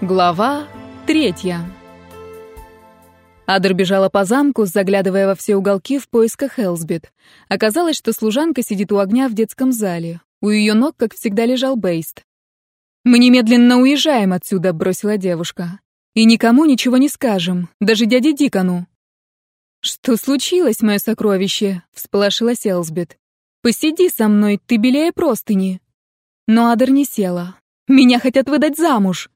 Глава третья. Адер бежала по замку, заглядывая во все уголки в поисках Элсбет. Оказалось, что служанка сидит у огня в детском зале. У ее ног, как всегда, лежал Бейст. «Мы немедленно уезжаем отсюда», — бросила девушка. «И никому ничего не скажем, даже дяде Дикону». «Что случилось, мое сокровище?» — всполошилась Элсбет. «Посиди со мной, ты белее простыни». Но Адер не села. «Меня хотят выдать замуж».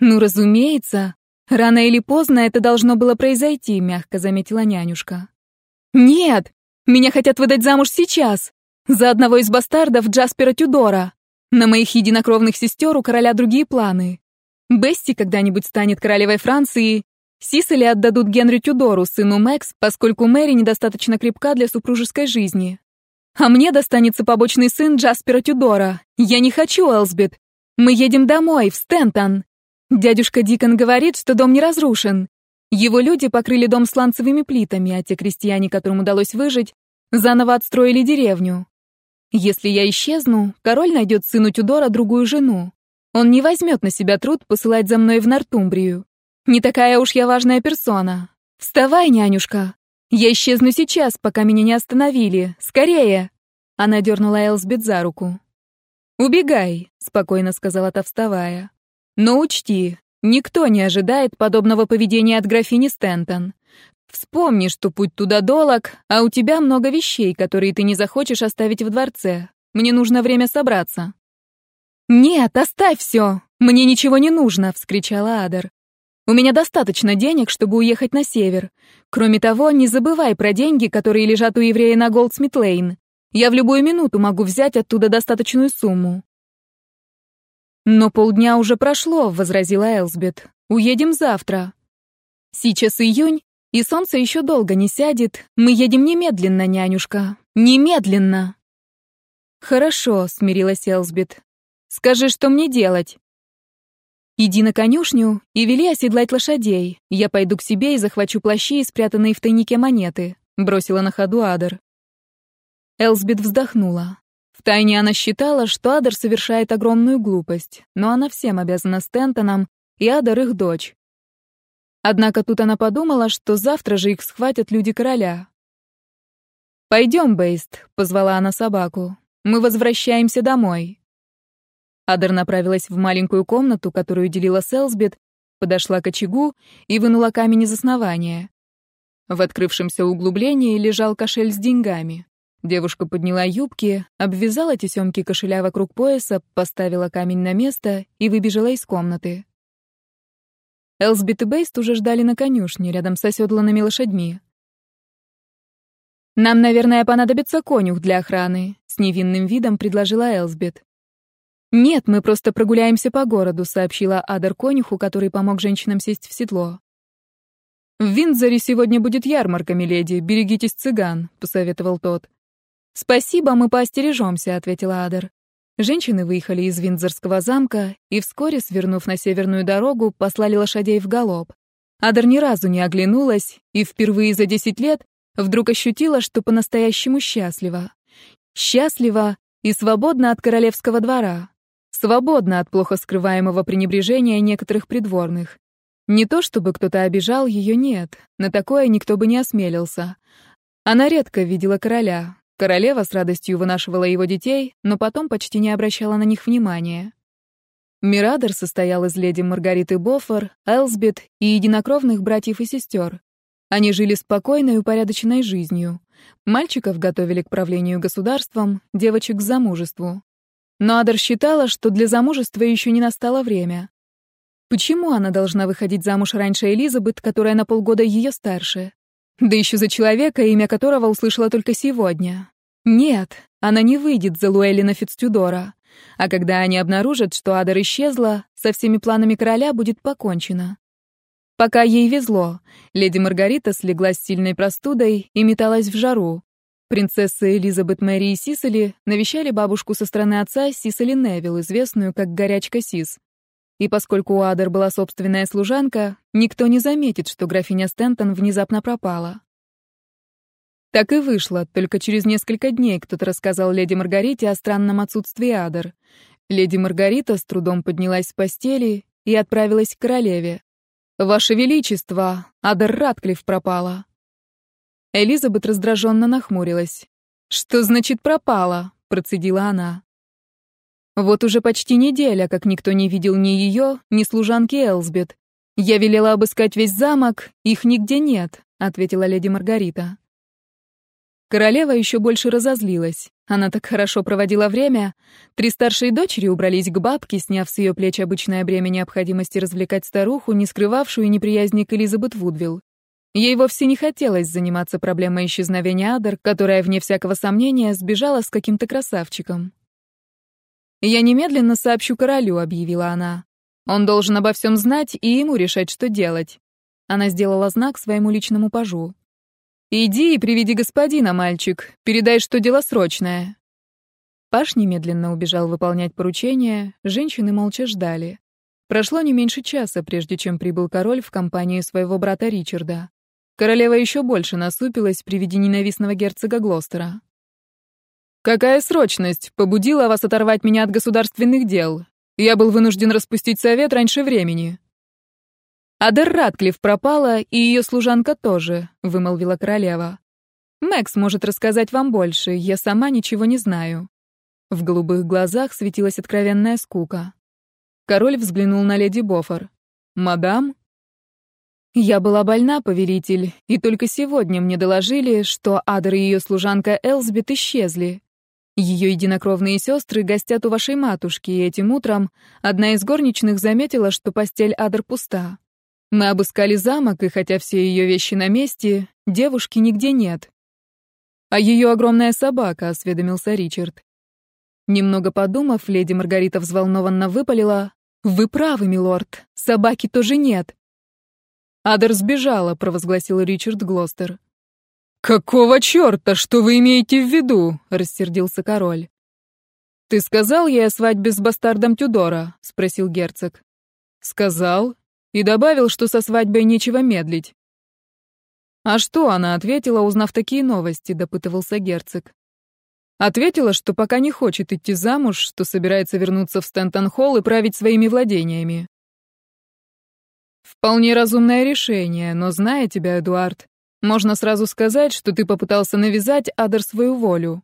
«Ну, разумеется. Рано или поздно это должно было произойти», — мягко заметила нянюшка. «Нет! Меня хотят выдать замуж сейчас! За одного из бастардов Джаспера Тюдора! На моих единокровных сестер у короля другие планы. Бесси когда-нибудь станет королевой Франции, Сисели отдадут Генри Тюдору, сыну Мэкс, поскольку Мэри недостаточно крепка для супружеской жизни. А мне достанется побочный сын Джаспера Тюдора. Я не хочу, Элсбет. Мы едем домой, в Стентон. Дядюшка Дикон говорит, что дом не разрушен. Его люди покрыли дом сланцевыми плитами, а те крестьяне, которым удалось выжить, заново отстроили деревню. Если я исчезну, король найдет сыну Тюдора другую жену. Он не возьмет на себя труд посылать за мной в Нортумбрию. Не такая уж я важная персона. Вставай, нянюшка. Я исчезну сейчас, пока меня не остановили. Скорее!» Она дернула Элсбет за руку. «Убегай», — спокойно сказала та, вставая. Но учти, никто не ожидает подобного поведения от графини Стентон. Вспомни, что путь туда долог, а у тебя много вещей, которые ты не захочешь оставить в дворце. Мне нужно время собраться». «Нет, оставь все! Мне ничего не нужно!» — вскричала Адер. «У меня достаточно денег, чтобы уехать на север. Кроме того, не забывай про деньги, которые лежат у еврея на Голдсмит-Лейн. Я в любую минуту могу взять оттуда достаточную сумму. «Но полдня уже прошло», — возразила Элсбет. «Уедем завтра». «Сейчас июнь, и солнце еще долго не сядет. Мы едем немедленно, нянюшка. Немедленно!» «Хорошо», — смирилась Элсбет. «Скажи, что мне делать?» «Иди на конюшню и вели оседлать лошадей. Я пойду к себе и захвачу плащи спрятанные в тайнике монеты», — бросила на ходу Адер. Элсбет вздохнула. Втайне она считала, что Адер совершает огромную глупость, но она всем обязана Стентонам, и Адер их дочь. Однако тут она подумала, что завтра же их схватят люди короля. «Пойдем, Бейст», — позвала она собаку. «Мы возвращаемся домой». Адер направилась в маленькую комнату, которую делила Селсбет, подошла к очагу и вынула камень из основания. В открывшемся углублении лежал кошель с деньгами. Девушка подняла юбки, обвязала тесемки кошеля вокруг пояса, поставила камень на место и выбежала из комнаты. Элсбит и Бейст уже ждали на конюшне, рядом с оседланными лошадьми. «Нам, наверное, понадобится конюх для охраны», — с невинным видом предложила Элсбет. «Нет, мы просто прогуляемся по городу», — сообщила Адар конюху, который помог женщинам сесть в седло. «В Виндзоре сегодня будет ярмарка, миледи, берегитесь цыган», — посоветовал тот. «Спасибо, мы поостережемся», — ответила Адер. Женщины выехали из Виндзорского замка и вскоре, свернув на северную дорогу, послали лошадей в галоп. Адер ни разу не оглянулась и впервые за десять лет вдруг ощутила, что по-настоящему счастлива. Счастлива и свободна от королевского двора. Свободна от плохо скрываемого пренебрежения некоторых придворных. Не то чтобы кто-то обижал ее, нет, на такое никто бы не осмелился. Она редко видела короля, Королева с радостью вынашивала его детей, но потом почти не обращала на них внимания. Мирадер состоял из леди Маргариты Боффор, Элсбет и единокровных братьев и сестер. Они жили спокойной и упорядоченной жизнью. Мальчиков готовили к правлению государством, девочек к замужеству. Но Адер считала, что для замужества еще не настало время. Почему она должна выходить замуж раньше Элизабет, которая на полгода ее старше? Да еще за человека, имя которого услышала только сегодня. Нет, она не выйдет за Луэлина Фицтюдора. А когда они обнаружат, что Адер исчезла, со всеми планами короля будет покончено. Пока ей везло, леди Маргарита слегла с сильной простудой и металась в жару. Принцессы Элизабет Мэри и Сисели навещали бабушку со стороны отца Сисели Невилл, известную как горячка Сис. И поскольку у Адер была собственная служанка, никто не заметит, что графиня Стентон внезапно пропала. Так и вышло, только через несколько дней кто-то рассказал леди Маргарите о странном отсутствии Адер. Леди Маргарита с трудом поднялась с постели и отправилась к королеве. «Ваше Величество, Адер Ратклифф пропала». Элизабет раздраженно нахмурилась. «Что значит пропала?» — процедила она. Вот уже почти неделя, как никто не видел ни ее, ни служанки Элсбет. Я велела обыскать весь замок, их нигде нет, ответила леди Маргарита. Королева еще больше разозлилась. Она так хорошо проводила время. Три старшие дочери убрались к бабке, сняв с ее плеч обычное бремя необходимости развлекать старуху, не скрывавшую неприязни к Элизабет Вудвилл. Ей вовсе не хотелось заниматься проблемой исчезновения Адер, которая, вне всякого сомнения, сбежала с каким-то красавчиком. «Я немедленно сообщу королю», — объявила она. «Он должен обо всем знать и ему решать, что делать». Она сделала знак своему личному пажу. «Иди и приведи господина, мальчик. Передай, что дело срочное». Паш немедленно убежал выполнять поручение, женщины молча ждали. Прошло не меньше часа, прежде чем прибыл король в компании своего брата Ричарда. Королева еще больше насупилась при виде ненавистного герцога Глостера. «Какая срочность побудила вас оторвать меня от государственных дел? Я был вынужден распустить совет раньше времени», «Адер Ратклифф пропала, и ее служанка тоже», — вымолвила королева. «Мэкс может рассказать вам больше, я сама ничего не знаю». В голубых глазах светилась откровенная скука. Король взглянул на леди Бофор. «Мадам?» «Я была больна, повелитель, и только сегодня мне доложили, что Адер и ее служанка Элсбет исчезли. Ее единокровные сестры гостят у вашей матушки, и этим утром одна из горничных заметила, что постель Адер пуста. Мы обыскали замок, и хотя все ее вещи на месте, девушки нигде нет. А ее огромная собака, осведомился Ричард. Немного подумав, леди Маргарита взволнованно выпалила. «Вы правы, милорд, собаки тоже нет». «Адер сбежала», — провозгласил Ричард Глостер. «Какого черта, что вы имеете в виду?» — рассердился король. «Ты сказал ей о свадьбе с бастардом Тюдора?» — спросил герцог. «Сказал и добавил, что со свадьбой нечего медлить. «А что она ответила, узнав такие новости?» — допытывался герцог. Ответила, что пока не хочет идти замуж, что собирается вернуться в Стентон-Холл и править своими владениями. Вполне разумное решение, но зная тебя, Эдуард, можно сразу сказать, что ты попытался навязать Адер свою волю.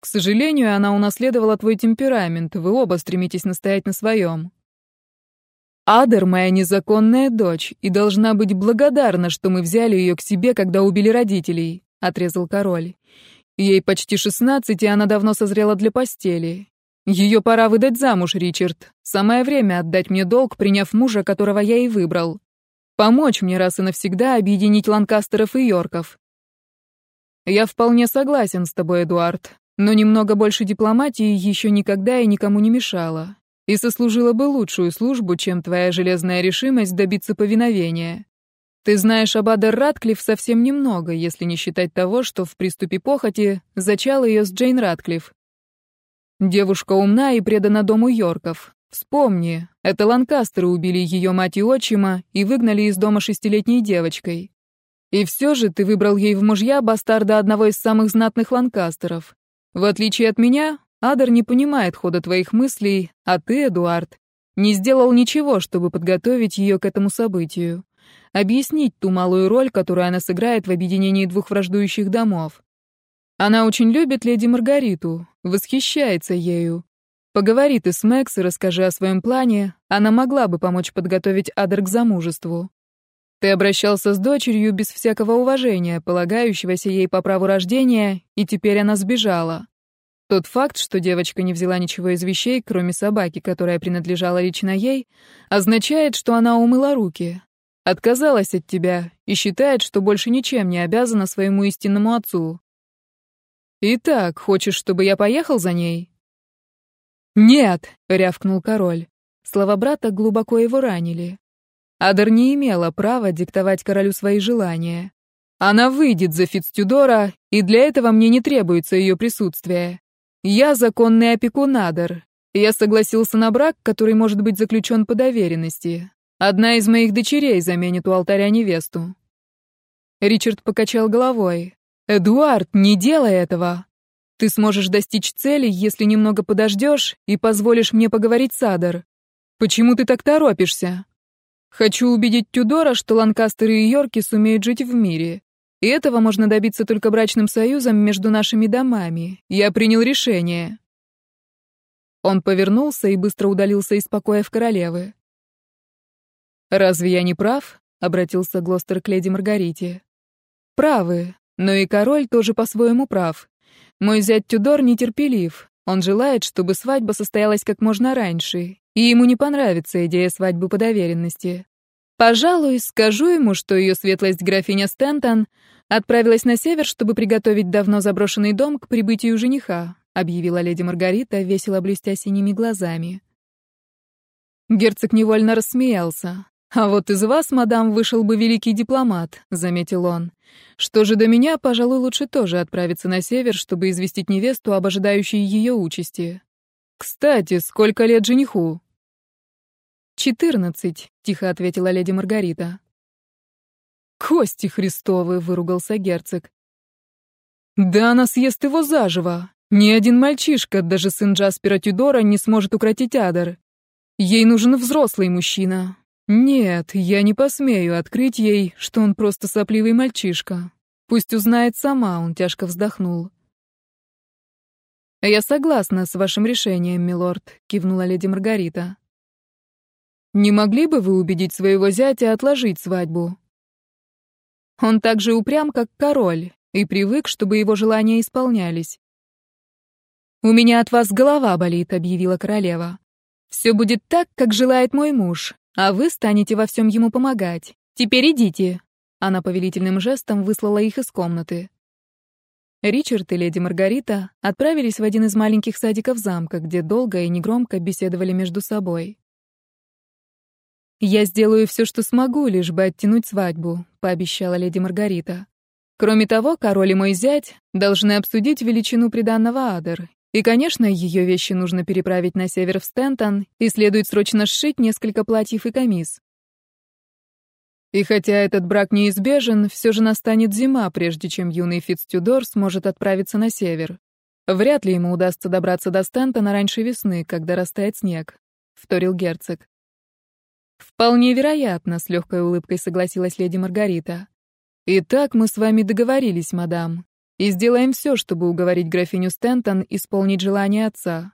К сожалению, она унаследовала твой темперамент, вы оба стремитесь настоять на своем. Адер — моя незаконная дочь, и должна быть благодарна, что мы взяли ее к себе, когда убили родителей», — отрезал король. «Ей почти шестнадцать, и она давно созрела для постели. Ее пора выдать замуж, Ричард. Самое время отдать мне долг, приняв мужа, которого я и выбрал. Помочь мне раз и навсегда объединить Ланкастеров и Йорков». «Я вполне согласен с тобой, Эдуард, но немного больше дипломатии еще никогда и никому не мешало и сослужила бы лучшую службу, чем твоя железная решимость добиться повиновения. Ты знаешь об Адер Ратклифф совсем немного, если не считать того, что в приступе похоти зачал ее с Джейн Ратклифф. Девушка умна и предана дому Йорков. Вспомни, это Ланкастеры убили ее мать и отчима и выгнали из дома шестилетней девочкой. И все же ты выбрал ей в мужья бастарда одного из самых знатных Ланкастеров. В отличие от меня, Адер не понимает хода твоих мыслей, а ты, Эдуард, не сделал ничего, чтобы подготовить ее к этому событию. Объяснить ту малую роль, которую она сыграет в объединении двух враждующих домов. Она очень любит леди Маргариту, восхищается ею. Поговори ты с Мэкс и расскажи о своем плане, она могла бы помочь подготовить Адер к замужеству. Ты обращался с дочерью без всякого уважения, полагающегося ей по праву рождения, и теперь она сбежала. Тот факт, что девочка не взяла ничего из вещей, кроме собаки, которая принадлежала лично ей, означает, что она умыла руки, отказалась от тебя и считает, что больше ничем не обязана своему истинному отцу. Итак, хочешь, чтобы я поехал за ней? Нет, рявкнул король. Слова брата глубоко его ранили. Адер не имела права диктовать королю свои желания. Она выйдет за Фицтюдора, и для этого мне не требуется ее присутствие. Я законный опекун Адер. Я согласился на брак, который может быть заключен по доверенности. Одна из моих дочерей заменит у алтаря невесту. Ричард покачал головой. «Эдуард, не делай этого! Ты сможешь достичь цели, если немного подождешь и позволишь мне поговорить с Адар. Почему ты так торопишься? Хочу убедить Тюдора, что Ланкастеры и Йорки сумеют жить в мире. И этого можно добиться только брачным союзом между нашими домами. Я принял решение. Он повернулся и быстро удалился из покоя в королевы. «Разве я не прав?» — обратился Глостер к леди Маргарите. «Правы, но и король тоже по-своему прав. Мой зять Тюдор нетерпелив. Он желает, чтобы свадьба состоялась как можно раньше, и ему не понравится идея свадьбы по доверенности. Пожалуй, скажу ему, что ее светлость графиня Стентон отправилась на север, чтобы приготовить давно заброшенный дом к прибытию жениха, объявила леди Маргарита, весело блестя синими глазами. Герцог невольно рассмеялся. «А вот из вас, мадам, вышел бы великий дипломат», — заметил он. «Что же до меня, пожалуй, лучше тоже отправиться на север, чтобы известить невесту об ожидающей ее участи. Кстати, сколько лет жениху?» «Четырнадцать», — тихо ответила леди Маргарита. «Кости Христовы!» — выругался герцог. «Да она съест его заживо! Ни один мальчишка, даже сын Джаспера Тюдора, не сможет укротить Адар. Ей нужен взрослый мужчина. Нет, я не посмею открыть ей, что он просто сопливый мальчишка. Пусть узнает сама», — он тяжко вздохнул. «Я согласна с вашим решением, милорд», — кивнула леди Маргарита. Не могли бы вы убедить своего зятя отложить свадьбу? Он так же упрям, как король, и привык, чтобы его желания исполнялись. «У меня от вас голова болит», — объявила королева. «Все будет так, как желает мой муж, а вы станете во всем ему помогать. Теперь идите». Она повелительным жестом выслала их из комнаты. Ричард и леди Маргарита отправились в один из маленьких садиков замка, где долго и негромко беседовали между собой. «Я сделаю все, что смогу, лишь бы оттянуть свадьбу», — пообещала леди Маргарита. «Кроме того, король и мой зять должны обсудить величину приданного Адер. И, конечно, ее вещи нужно переправить на север в Стентон, и следует срочно сшить несколько платьев и камис. И хотя этот брак неизбежен, все же настанет зима, прежде чем юный Фицтюдор сможет отправиться на север. Вряд ли ему удастся добраться до Стентона раньше весны, когда растает снег», — вторил герцог. «Вполне вероятно», — с легкой улыбкой согласилась леди Маргарита. «Итак, мы с вами договорились, мадам, и сделаем все, чтобы уговорить графиню Стентон исполнить желание отца».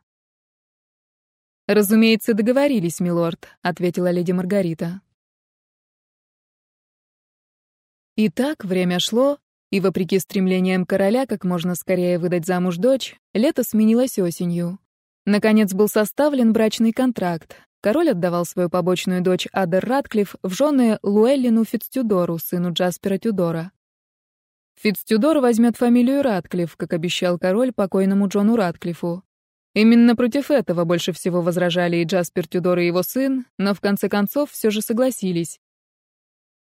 «Разумеется, договорились, милорд», — ответила леди Маргарита. Итак, время шло, и, вопреки стремлениям короля как можно скорее выдать замуж дочь, лето сменилось осенью. Наконец был составлен брачный контракт, Король отдавал свою побочную дочь Адер Ратклифф в жены Луэллину Фицтюдору, сыну Джаспера Тюдора. Фицтюдор возьмет фамилию Ратклифф, как обещал король покойному Джону Ратклиффу. Именно против этого больше всего возражали и Джаспер Тюдор и его сын, но в конце концов все же согласились.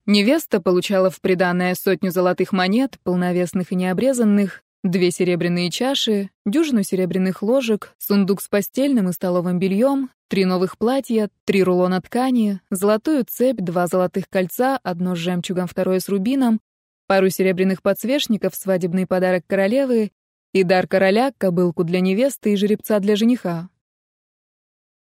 Невеста получала в приданое сотню золотых монет, полновесных и необрезанных, Две серебряные чаши, дюжину серебряных ложек, сундук с постельным и столовым бельем, три новых платья, три рулона ткани, золотую цепь, два золотых кольца, одно с жемчугом, второе с рубином, пару серебряных подсвечников, свадебный подарок королевы и дар короля, кобылку для невесты и жеребца для жениха.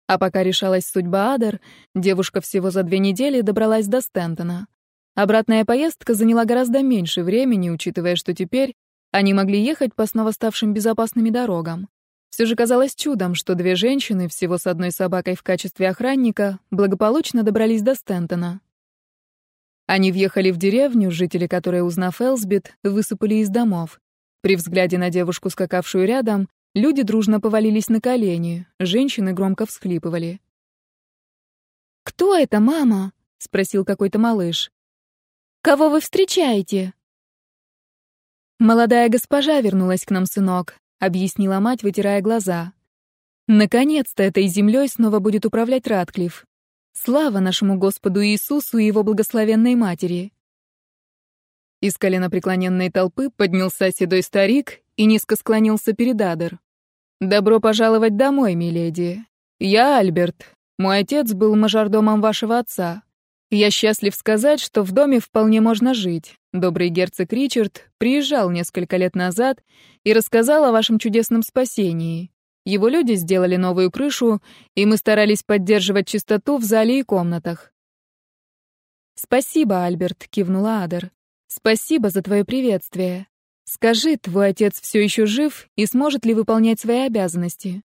А пока решалась судьба Адар, девушка всего за две недели добралась до Стентона. Обратная поездка заняла гораздо меньше времени, учитывая, что теперь они могли ехать по снова ставшим безопасными дорогам. Все же казалось чудом, что две женщины, всего с одной собакой в качестве охранника, благополучно добрались до Стентона. Они въехали в деревню, жители которой, узнав Элсбит, высыпали из домов. При взгляде на девушку, скакавшую рядом, люди дружно повалились на колени, женщины громко всхлипывали. «Кто это, мама?» — спросил какой-то малыш. «Кого вы встречаете?» «Молодая госпожа вернулась к нам, сынок», — объяснила мать, вытирая глаза. «Наконец-то этой землей снова будет управлять Радклифф. Слава нашему Господу Иисусу и его благословенной матери!» Из коленопреклоненной толпы поднялся седой старик и низко склонился перед Адер. «Добро пожаловать домой, миледи. Я Альберт. Мой отец был мажордомом вашего отца. Я счастлив сказать, что в доме вполне можно жить. Добрый герцог Ричард приезжал несколько лет назад и рассказал о вашем чудесном спасении. Его люди сделали новую крышу, и мы старались поддерживать чистоту в зале и комнатах. «Спасибо, Альберт», — кивнула Адер. «Спасибо за твое приветствие. Скажи, твой отец все еще жив и сможет ли выполнять свои обязанности?»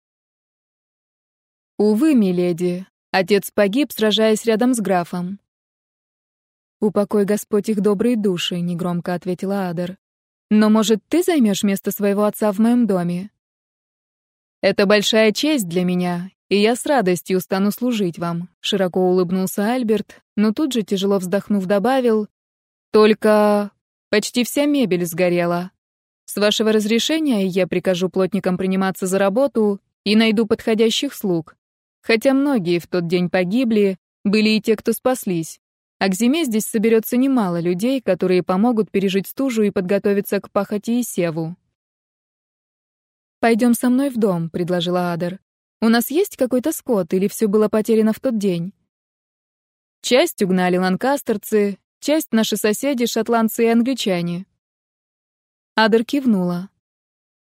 «Увы, миледи, отец погиб, сражаясь рядом с графом. «Упокой Господь их добрые души», — негромко ответила Адер. «Но, может, ты займешь место своего отца в моем доме?» «Это большая честь для меня, и я с радостью стану служить вам», — широко улыбнулся Альберт, но тут же, тяжело вздохнув, добавил, «Только почти вся мебель сгорела. С вашего разрешения я прикажу плотникам приниматься за работу и найду подходящих слуг. Хотя многие в тот день погибли, были и те, кто спаслись. А к зиме здесь соберется немало людей, которые помогут пережить стужу и подготовиться к пахоте и севу. «Пойдем со мной в дом», — предложила Адер. «У нас есть какой-то скот, или все было потеряно в тот день?» Часть угнали ланкастерцы, часть наши соседи, шотландцы и англичане. Адер кивнула.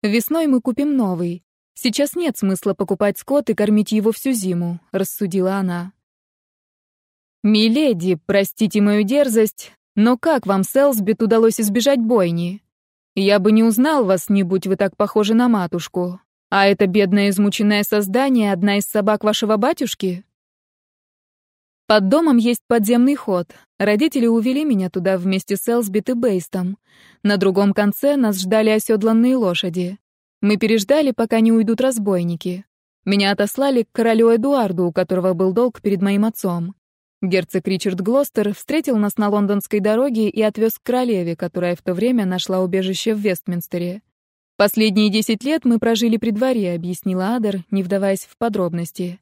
«Весной мы купим новый. Сейчас нет смысла покупать скот и кормить его всю зиму», — рассудила она. «Миледи, простите мою дерзость, но как вам, Селсбит, удалось избежать бойни? Я бы не узнал вас, не будь вы так похожи на матушку. А это бедное измученное создание — одна из собак вашего батюшки?» Под домом есть подземный ход. Родители увели меня туда вместе с Элсбит и Бейстом. На другом конце нас ждали оседланные лошади. Мы переждали, пока не уйдут разбойники. Меня отослали к королю Эдуарду, у которого был долг перед моим отцом. Герцог Ричард Глостер встретил нас на лондонской дороге и отвез к королеве, которая в то время нашла убежище в Вестминстере. «Последние десять лет мы прожили при дворе», — объяснила Адер, не вдаваясь в подробности.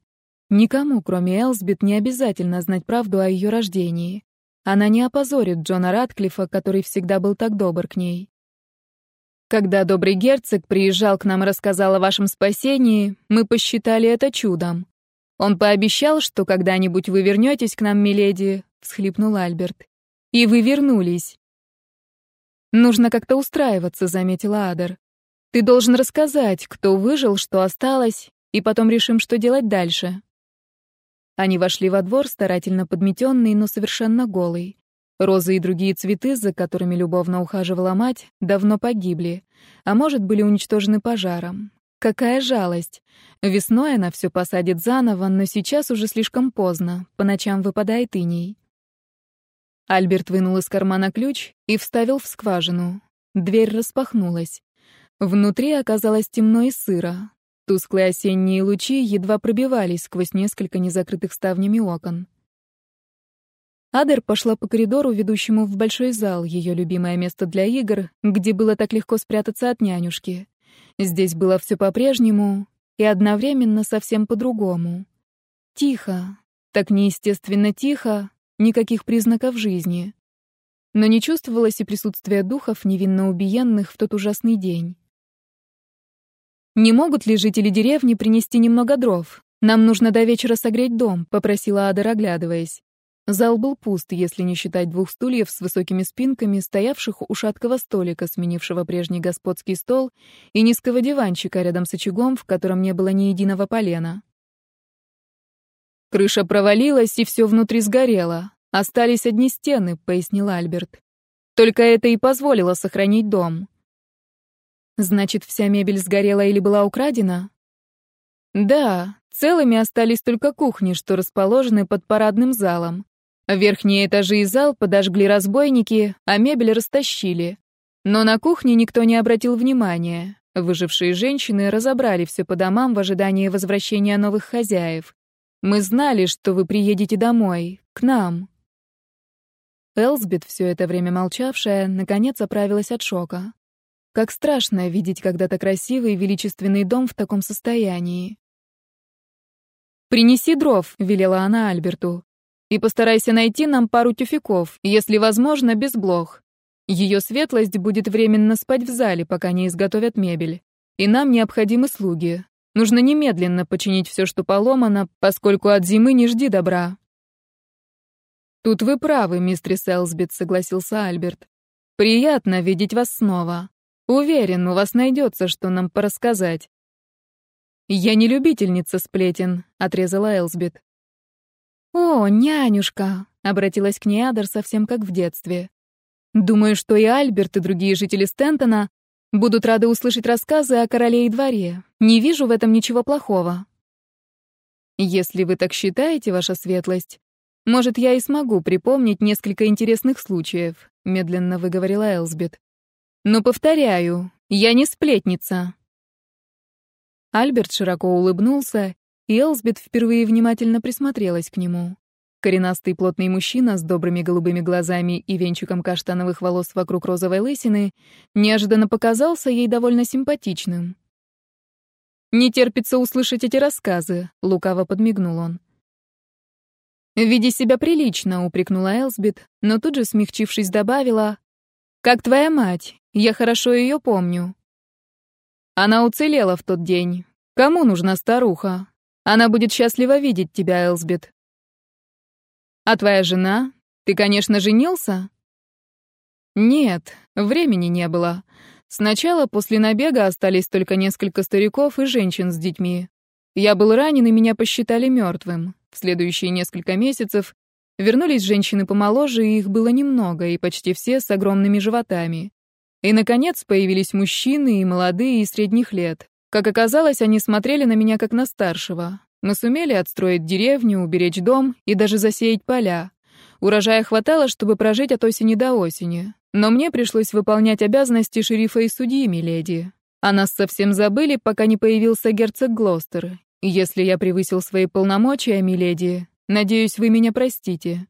«Никому, кроме Элсбит, не обязательно знать правду о ее рождении. Она не опозорит Джона Ратклифа, который всегда был так добр к ней. Когда добрый герцог приезжал к нам и рассказал о вашем спасении, мы посчитали это чудом. Он пообещал, что когда-нибудь вы вернетесь к нам, миледи, всхлипнул Альберт. И вы вернулись. Нужно как-то устраиваться, заметила Адер. Ты должен рассказать, кто выжил, что осталось, и потом решим, что делать дальше. Они вошли во двор, старательно подметенный, но совершенно голый. Розы и другие цветы, за которыми любовно ухаживала мать, давно погибли, а может, были уничтожены пожаром. Какая жалость. Весной она все посадит заново, но сейчас уже слишком поздно. По ночам выпадает иней. Альберт вынул из кармана ключ и вставил в скважину. Дверь распахнулась. Внутри оказалось темно и сыро. Тусклые осенние лучи едва пробивались сквозь несколько незакрытых ставнями окон. Адер пошла по коридору, ведущему в большой зал, ее любимое место для игр, где было так легко спрятаться от нянюшки. Здесь было все по-прежнему и одновременно совсем по-другому. Тихо, так неестественно тихо, никаких признаков жизни. Но не чувствовалось и присутствия духов, невинно убиенных в тот ужасный день. «Не могут ли жители деревни принести немного дров? Нам нужно до вечера согреть дом», — попросила Ада, оглядываясь. Зал был пуст, если не считать двух стульев с высокими спинками, стоявших у шаткого столика, сменившего прежний господский стол, и низкого диванчика рядом с очагом, в котором не было ни единого полена. «Крыша провалилась, и все внутри сгорело. Остались одни стены», — пояснил Альберт. «Только это и позволило сохранить дом». «Значит, вся мебель сгорела или была украдена?» «Да, целыми остались только кухни, что расположены под парадным залом. Верхние этажи и зал подожгли разбойники, а мебель растащили. Но на кухне никто не обратил внимания. Выжившие женщины разобрали все по домам в ожидании возвращения новых хозяев. Мы знали, что вы приедете домой, к нам. Элсбет, все это время молчавшая, наконец оправилась от шока. Как страшно видеть когда-то красивый величественный дом в таком состоянии. «Принеси дров», — велела она Альберту. И постарайся найти нам пару тюфяков, если возможно, без блох. Ее светлость будет временно спать в зале, пока не изготовят мебель. И нам необходимы слуги. Нужно немедленно починить все, что поломано, поскольку от зимы не жди добра. «Тут вы правы, мистрис Элсбит», — согласился Альберт. «Приятно видеть вас снова. Уверен, у вас найдется, что нам порассказать». «Я не любительница сплетен», — отрезала Элсбит. «О, нянюшка!» — обратилась к ней Адер совсем как в детстве. «Думаю, что и Альберт, и другие жители Стентона будут рады услышать рассказы о короле и дворе. Не вижу в этом ничего плохого». «Если вы так считаете, ваша светлость, может, я и смогу припомнить несколько интересных случаев», — медленно выговорила Элсбет. «Но повторяю, я не сплетница». Альберт широко улыбнулся, и Элсбет впервые внимательно присмотрелась к нему. Коренастый плотный мужчина с добрыми голубыми глазами и венчиком каштановых волос вокруг розовой лысины неожиданно показался ей довольно симпатичным. «Не терпится услышать эти рассказы», — лукаво подмигнул он. «Веди себя прилично», — упрекнула Элсбит, но тут же, смягчившись, добавила, «Как твоя мать, я хорошо ее помню». Она уцелела в тот день. Кому нужна старуха? Она будет счастлива видеть тебя, Элсбит. А твоя жена? Ты, конечно, женился? Нет, времени не было. Сначала после набега остались только несколько стариков и женщин с детьми. Я был ранен, и меня посчитали мертвым. В следующие несколько месяцев вернулись женщины помоложе, и их было немного, и почти все с огромными животами. И, наконец, появились мужчины, и молодые, и средних лет. Как оказалось, они смотрели на меня как на старшего. Мы сумели отстроить деревню, уберечь дом и даже засеять поля. Урожая хватало, чтобы прожить от осени до осени. Но мне пришлось выполнять обязанности шерифа и судьи, миледи. О нас совсем забыли, пока не появился герцог Глостер. Если я превысил свои полномочия, миледи, надеюсь, вы меня простите.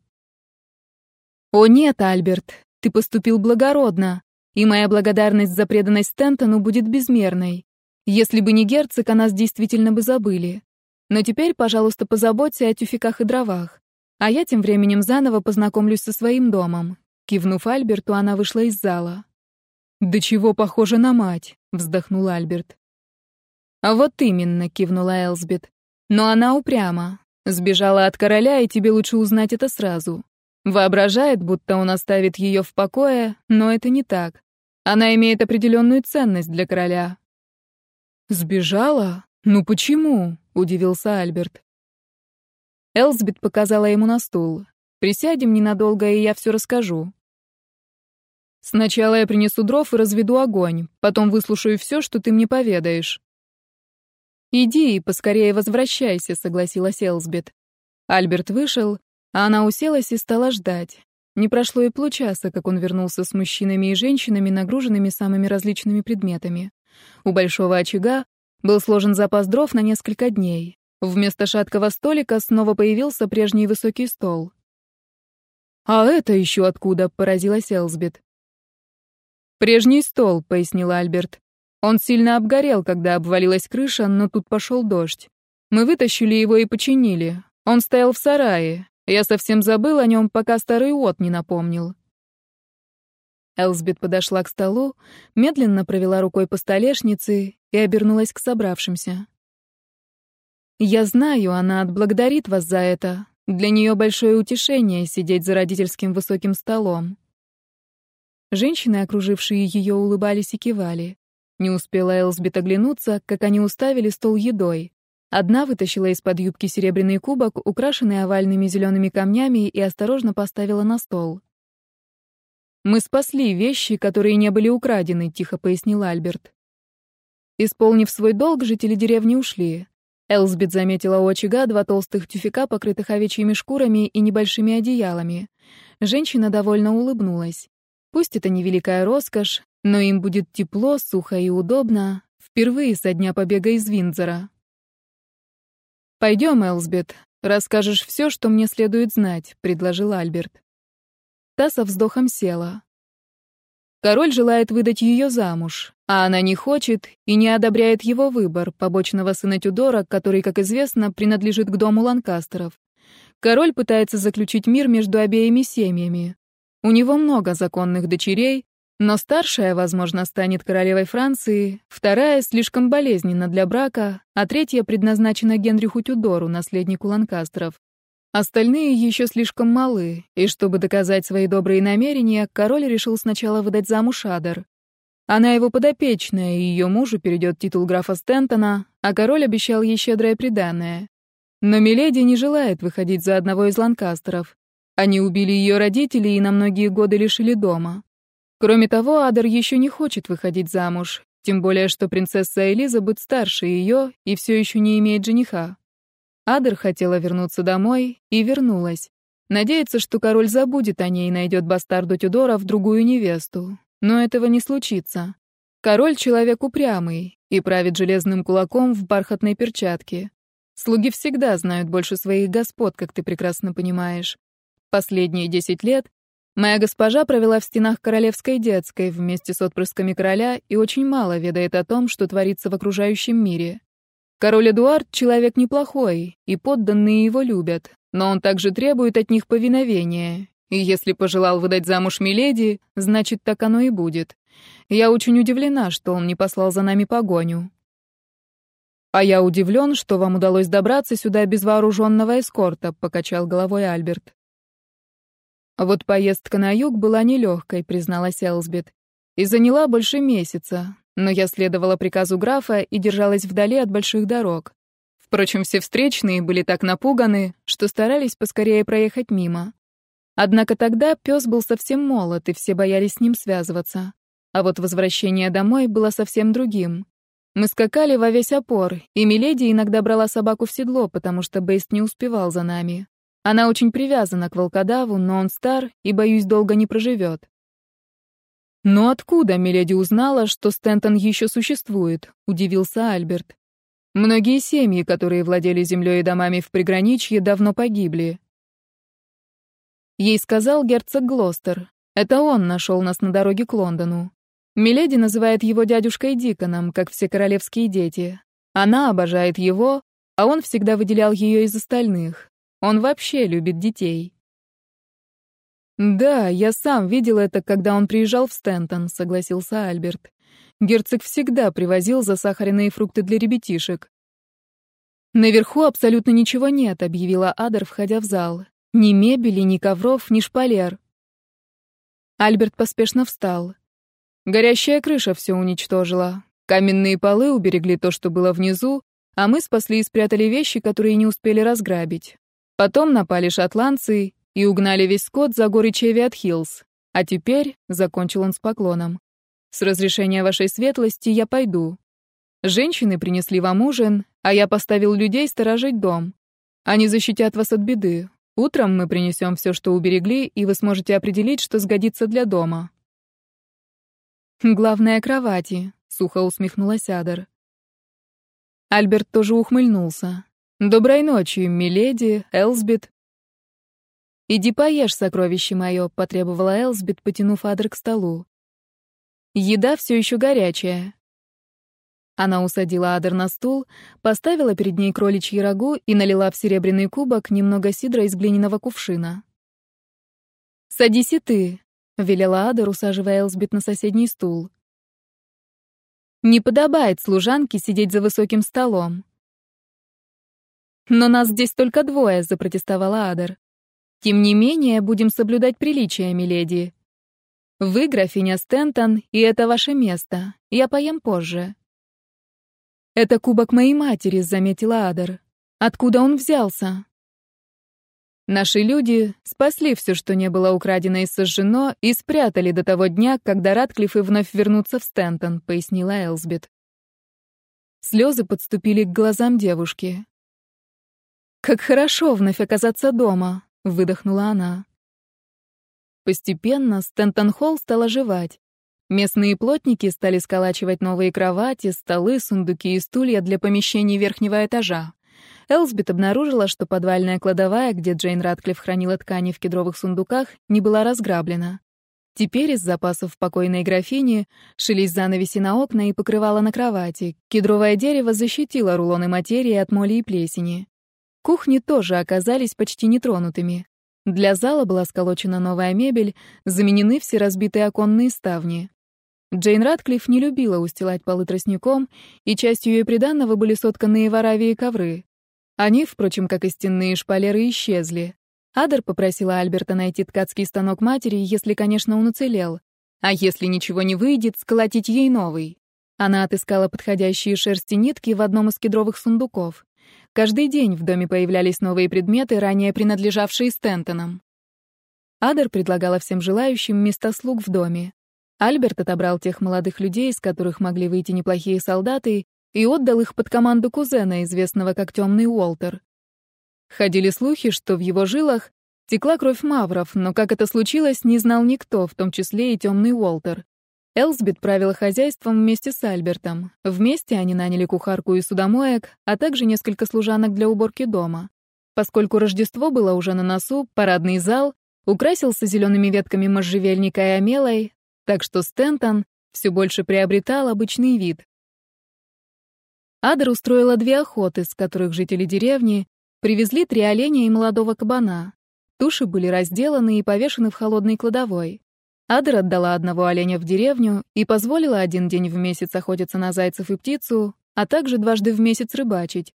О нет, Альберт, ты поступил благородно, и моя благодарность за преданность Стентону будет безмерной. Если бы не герцог, о нас действительно бы забыли. Но теперь, пожалуйста, позаботься о тюфяках и дровах. А я тем временем заново познакомлюсь со своим домом. Кивнув Альберту, она вышла из зала. «Да чего похоже на мать?» — вздохнул Альберт. «А вот именно», — кивнула Элсбет. «Но она упряма. Сбежала от короля, и тебе лучше узнать это сразу. Воображает, будто он оставит ее в покое, но это не так. Она имеет определенную ценность для короля». «Сбежала? Ну почему?» — удивился Альберт. Элсбет показала ему на стул. «Присядем ненадолго, и я все расскажу». Сначала я принесу дров и разведу огонь, потом выслушаю все, что ты мне поведаешь. Иди и поскорее возвращайся, согласилась Элсбет. Альберт вышел, а она уселась и стала ждать. Не прошло и получаса, как он вернулся с мужчинами и женщинами, нагруженными самыми различными предметами. У большого очага был сложен запас дров на несколько дней. Вместо шаткого столика снова появился прежний высокий стол. «А это еще откуда?» — поразилась Элсбет. «Прежний стол», — пояснил Альберт. «Он сильно обгорел, когда обвалилась крыша, но тут пошел дождь. Мы вытащили его и починили. Он стоял в сарае. Я совсем забыл о нем, пока старый От не напомнил». Элсбет подошла к столу, медленно провела рукой по столешнице и обернулась к собравшимся. «Я знаю, она отблагодарит вас за это. Для нее большое утешение сидеть за родительским высоким столом. Женщины, окружившие ее, улыбались и кивали. Не успела Элсбет оглянуться, как они уставили стол едой. Одна вытащила из-под юбки серебряный кубок, украшенный овальными зелеными камнями, и осторожно поставила на стол. «Мы спасли вещи, которые не были украдены», — тихо пояснил Альберт. Исполнив свой долг, жители деревни ушли. Элсбет заметила у очага два толстых тюфяка, покрытых овечьими шкурами и небольшими одеялами. Женщина довольно улыбнулась. Пусть это не великая роскошь, но им будет тепло, сухо и удобно, впервые со дня побега из Виндзора. «Пойдем, Элсбет, расскажешь все, что мне следует знать», — предложил Альберт. Та со вздохом села. Король желает выдать ее замуж, а она не хочет и не одобряет его выбор, побочного сына Тюдора, который, как известно, принадлежит к дому Ланкастеров. Король пытается заключить мир между обеими семьями, у него много законных дочерей, но старшая, возможно, станет королевой Франции, вторая слишком болезненна для брака, а третья предназначена Генриху Тюдору, наследнику Ланкастеров. Остальные еще слишком малы, и чтобы доказать свои добрые намерения, король решил сначала выдать замуж Адер. Она его подопечная, и ее мужу перейдет титул графа Стентона, а король обещал ей щедрое приданое. Но Миледи не желает выходить за одного из ланкастеров. Они убили ее родителей и на многие годы лишили дома. Кроме того, Адер еще не хочет выходить замуж, тем более что принцесса Элизабет старше ее и все еще не имеет жениха. Адер хотела вернуться домой и вернулась. Надеется, что король забудет о ней и найдет бастарду Тюдоров другую невесту. Но этого не случится. Король — человек упрямый и правит железным кулаком в бархатной перчатке. Слуги всегда знают больше своих господ, как ты прекрасно понимаешь. Последние десять лет моя госпожа провела в стенах королевской детской вместе с отпрысками короля и очень мало ведает о том, что творится в окружающем мире. Король Эдуард — человек неплохой, и подданные его любят, но он также требует от них повиновения. И если пожелал выдать замуж Миледи, значит, так оно и будет. Я очень удивлена, что он не послал за нами погоню. А я удивлен, что вам удалось добраться сюда без вооруженного эскорта, покачал головой Альберт. Вот поездка на юг была нелегкой, призналась Элсбет, и заняла больше месяца, но я следовала приказу графа и держалась вдали от больших дорог. Впрочем, все встречные были так напуганы, что старались поскорее проехать мимо. Однако тогда пес был совсем молод, и все боялись с ним связываться. А вот возвращение домой было совсем другим. Мы скакали во весь опор, и Миледи иногда брала собаку в седло, потому что Бейст не успевал за нами. Она очень привязана к волкодаву, но он стар и, боюсь, долго не проживет. «Но откуда Миледи узнала, что Стентон еще существует?» — удивился Альберт. «Многие семьи, которые владели землей и домами в приграничье, давно погибли». Ей сказал герцог Глостер. Это он нашел нас на дороге к Лондону. Миледи называет его дядюшкой Диконом, как все королевские дети. Она обожает его, а он всегда выделял ее из остальных. Он вообще любит детей. «Да, я сам видел это, когда он приезжал в Стентон», — согласился Альберт. Герцог всегда привозил засахаренные фрукты для ребятишек. «Наверху абсолютно ничего нет», — объявила Адер, входя в зал. «Ни мебели, ни ковров, ни шпалер». Альберт поспешно встал. Горящая крыша все уничтожила. Каменные полы уберегли то, что было внизу, а мы спасли и спрятали вещи, которые не успели разграбить. Потом напали шотландцы, и угнали весь скот за горы Чевиат-Хиллз. А теперь, — закончил он с поклоном, — с разрешения вашей светлости я пойду. Женщины принесли вам ужин, а я поставил людей сторожить дом. Они защитят вас от беды. Утром мы принесем все, что уберегли, и вы сможете определить, что сгодится для дома. Главное — кровати, — сухо усмехнулась Адер. Альберт тоже ухмыльнулся. «Доброй ночи, миледи, Элсбет, «Иди поешь, сокровище мое», — потребовала Элсбет, потянув Адр к столу. «Еда все еще горячая». Она усадила Адр на стул, поставила перед ней кроличьи рагу и налила в серебряный кубок немного сидра из глиняного кувшина. «Садись и ты», — велела Адр, усаживая Элсбет на соседний стул. «Не подобает служанке сидеть за высоким столом». «Но нас здесь только двое», — запротестовала Адер. Тем не менее, будем соблюдать приличия, миледи. Вы графиня Стентон, и это ваше место. Я поем позже. Это кубок моей матери, заметила Адер. Откуда он взялся? Наши люди спасли все, что не было украдено и сожжено, и спрятали до того дня, когда Ратклиффы вновь вернутся в Стентон, пояснила Элсбет. Слезы подступили к глазам девушки. Как хорошо вновь оказаться дома, — выдохнула она. Постепенно Стентон-Холл стал оживать. Местные плотники стали сколачивать новые кровати, столы, сундуки и стулья для помещений верхнего этажа. Элсбет обнаружила, что подвальная кладовая, где Джейн Ратклифф хранила ткани в кедровых сундуках, не была разграблена. Теперь из запасов покойной графини шились занавеси на окна и покрывала на кровати. Кедровое дерево защитило рулоны материи от моли и плесени. Кухни тоже оказались почти нетронутыми. Для зала была сколочена новая мебель, заменены все разбитые оконные ставни. Джейн Ратклифф не любила устилать полы тростником, и частью ее приданного были сотканные в Аравии ковры. Они, впрочем, как и стенные шпалеры, исчезли. Адер попросила Альберта найти ткацкий станок матери, если, конечно, он уцелел. А если ничего не выйдет, сколотить ей новый. Она отыскала подходящие шерсти нитки в одном из кедровых сундуков. Каждый день в доме появлялись новые предметы, ранее принадлежавшие Стентонам. Адер предлагала всем желающим места слуг в доме. Альберт отобрал тех молодых людей, из которых могли выйти неплохие солдаты, и отдал их под команду кузена, известного как Темный Уолтер. Ходили слухи, что в его жилах текла кровь мавров, но как это случилось, не знал никто, в том числе и Темный Уолтер. Элсбит правила хозяйством вместе с Альбертом. Вместе они наняли кухарку и судомоек, а также несколько служанок для уборки дома. Поскольку Рождество было уже на носу, парадный зал украсился зелеными ветками можжевельника и омелой, так что Стентон все больше приобретал обычный вид. Адер устроила две охоты, с которых жители деревни привезли три оленя и молодого кабана. Туши были разделаны и повешены в холодной кладовой. Адер отдала одного оленя в деревню и позволила один день в месяц охотиться на зайцев и птицу, а также дважды в месяц рыбачить.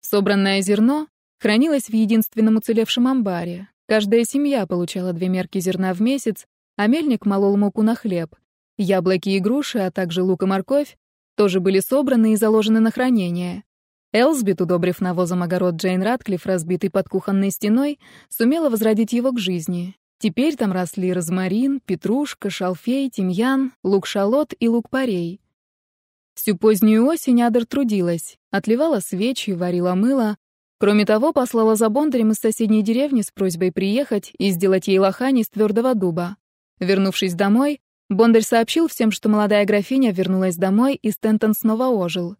Собранное зерно хранилось в единственном уцелевшем амбаре. Каждая семья получала две мерки зерна в месяц, а мельник молол муку на хлеб. Яблоки и груши, а также лук и морковь тоже были собраны и заложены на хранение. Элсбит, удобрив навозом огород Джейн Ратклифф, разбитый под кухонной стеной, сумела возродить его к жизни. Теперь там росли розмарин, петрушка, шалфей, тимьян, лук-шалот и лук-порей. Всю позднюю осень Адер трудилась, отливала свечи, варила мыло. Кроме того, послала за Бондарем из соседней деревни с просьбой приехать и сделать ей лохань из твердого дуба. Вернувшись домой, Бондарь сообщил всем, что молодая графиня вернулась домой, и Стентон снова ожил.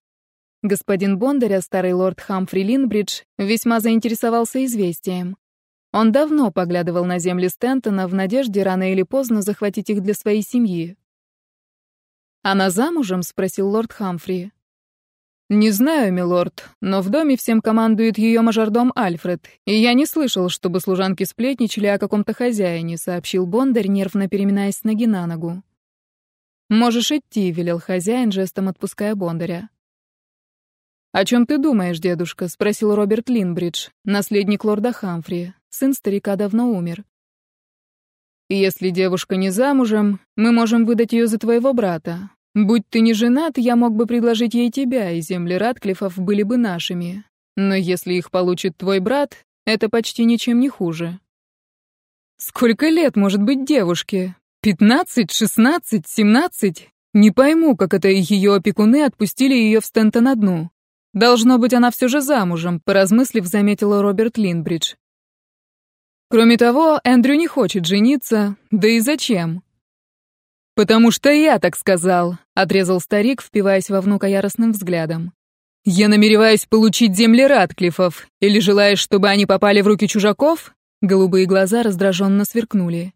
Господин Бондаря, старый лорд Хамфри Линбридж, весьма заинтересовался известием. Он давно поглядывал на земли Стентона в надежде рано или поздно захватить их для своей семьи. «Она замужем?» — спросил лорд Хамфри. «Не знаю, милорд, но в доме всем командует ее мажордом Альфред, и я не слышал, чтобы служанки сплетничали о каком-то хозяине», — сообщил Бондарь, нервно переминаясь с ноги на ногу. «Можешь идти», — велел хозяин, жестом отпуская Бондаря. «О чем ты думаешь, дедушка?» — спросил Роберт Линбридж, наследник лорда Хамфри. Сын старика давно умер. «Если девушка не замужем, мы можем выдать ее за твоего брата. Будь ты не женат, я мог бы предложить ей тебя, и земли Ратклиффов были бы нашими. Но если их получит твой брат, это почти ничем не хуже». «Сколько лет может быть девушке? Пятнадцать, шестнадцать, семнадцать? Не пойму, как это ее опекуны отпустили ее в Стентон одну. Должно быть, она все же замужем, поразмыслив, заметила Роберт Линбридж. Кроме того, Эндрю не хочет жениться, да и зачем? Потому что я так сказал, отрезал старик, впиваясь во внука яростным взглядом. Я намереваюсь получить земли Ратклиффов, или желаешь, чтобы они попали в руки чужаков? Голубые глаза раздраженно сверкнули.